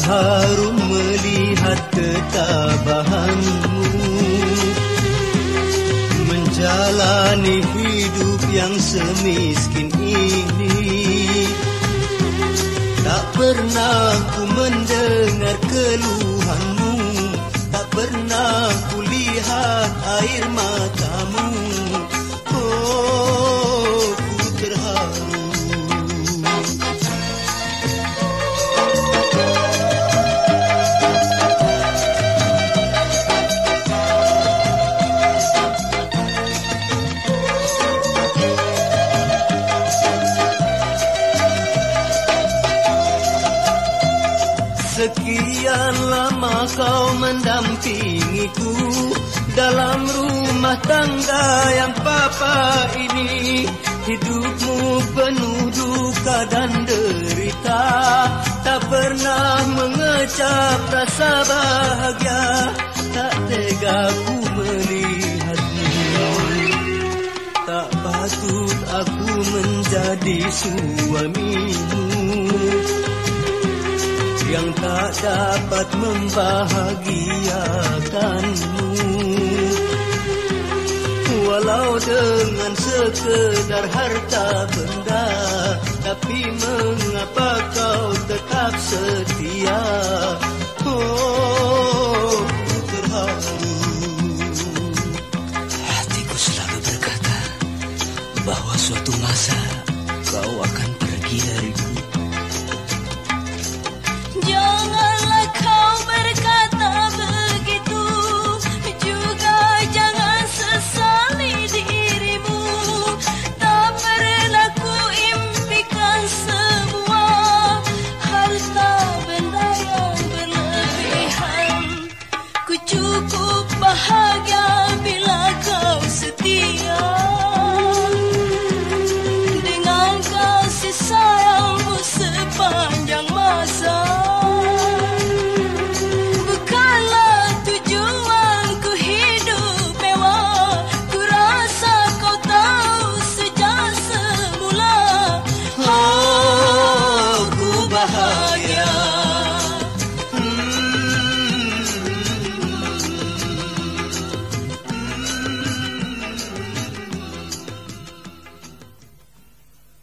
terharum melihat ketabahanmu Menjalani hidup yang semiskin ini. Tak pernah ku mendengar keluhanmu Tak pernah ku lihat air mata Sekian lama kau mendampingiku Dalam rumah tangga yang papa ini. Hidupmu penuh duka dan derita Tak pernah mengecap rasa bahagia. Tak tega ku melihatmu. Tak patut aku menjadi suamimu yang tak dapat membahagiakanmu Walau dengan sekedar harta benda Tapi mengapa kau tetap setia Oh, suatu masa kau akan pergi dariku.